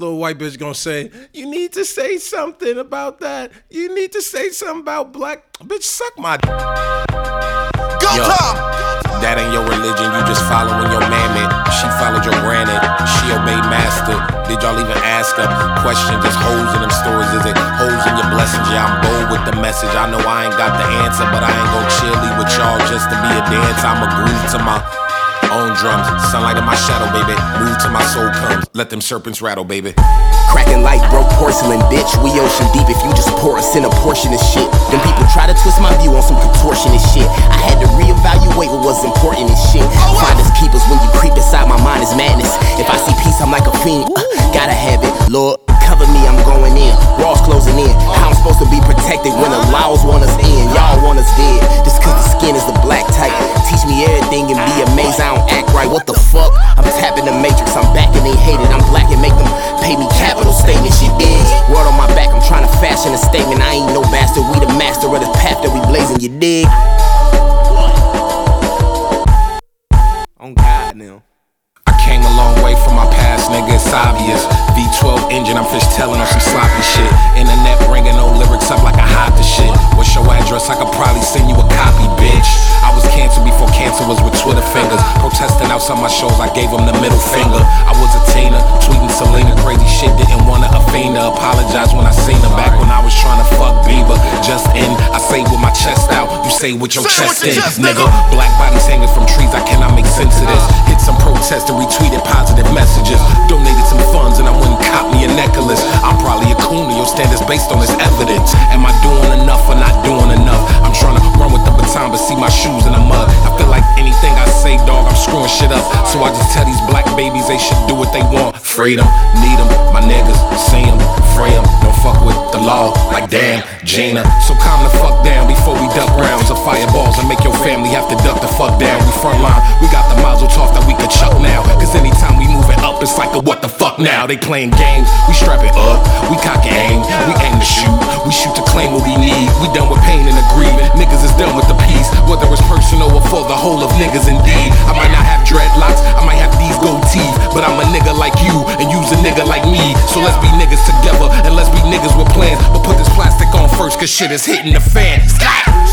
little white bitch gonna say, You need to say something about that. You need to say something about black. Bitch, suck my. Go Yo. Tom! That ain't your religion, you just following your mammy. She followed your granny, she obeyed master. Did y'all even ask her? Question, just holes in them stories. Is it holes in your blessings? Yeah, I'm bold with the message. I know I ain't got the answer, but I ain't gon' cheerlead with y'all just to be a dance. I'ma groove to my own drums. Sunlight in my shadow, baby. Move to my soul comes. Let them serpents rattle, baby. Cracking like broke porcelain, bitch. We ocean deep if you just pour us in a portion of shit. Them people try to twist my view on some contortionist shit. I had to reevaluate what was important and shit. Finders keepers when you creep inside my mind is madness. If I see peace, I'm like a fiend. Uh, gotta have it, Lord. Cover me, I'm going in. Raw's closing in. How I'm supposed to be protected when the laws want us in. Y'all want us dead. Just cause the skin is the black type. Teach me everything and be amazed. I don't act right. What the fuck? I'm just tapping the matrix. I'm back and they hate it. I'm black and make them pay me capital statement. Shit big. Word on my back. I'm trying to fashion a statement. I ain't no bastard. We the master of the path that we blazing. You dig? On God now. I came a long way from my past, nigga, it's obvious. V12 engine, I'm fish telling on some sloppy shit. I was a teen, tweeting Selena, crazy shit, didn't wanna offend her. Apologize when I seen her back when I was trying to fuck Bieber. Just in, I say with my chest out, you say with your Say chest with your in, chest, nigga. Black bodies hanging from trees, I cannot make sense of this. Hit some protest and retweeted positive messages. Donated some funds and I wouldn't cop me a necklace. I'm probably a coon to your standards based on this shit up. So I just tell these black babies they should do what they want. Freedom, need them, my niggas, see 'em, free 'em. Don't fuck with the law, like damn, Gina. So calm the fuck down before we duck rounds of fireballs and make your family have to duck the fuck down. We front line, we got the Molotov that we could chuck now. Cause anytime we moving up, it's like a what the fuck now. They playing games, we strap it up, we cock and aim, we aim to shoot, we shoot to claim what we need. We done with pain and agreement, niggas is done with the peace. Whether it's personal or for the whole of niggas indeed. But I'm a nigga like you and you's a nigga like me. So let's be niggas together and let's be niggas with plans. But put this plastic on first, cause shit is hitting the fan. Shit